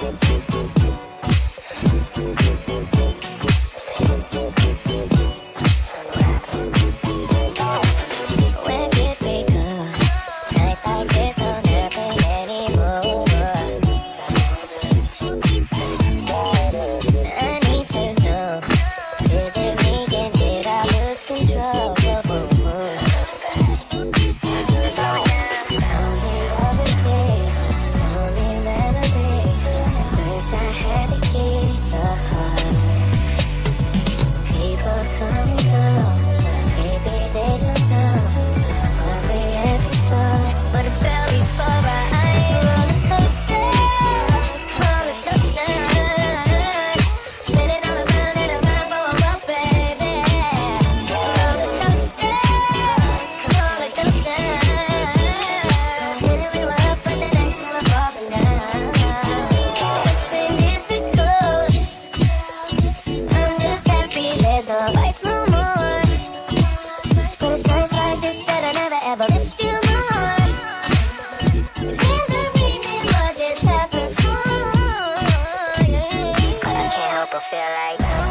Thank like.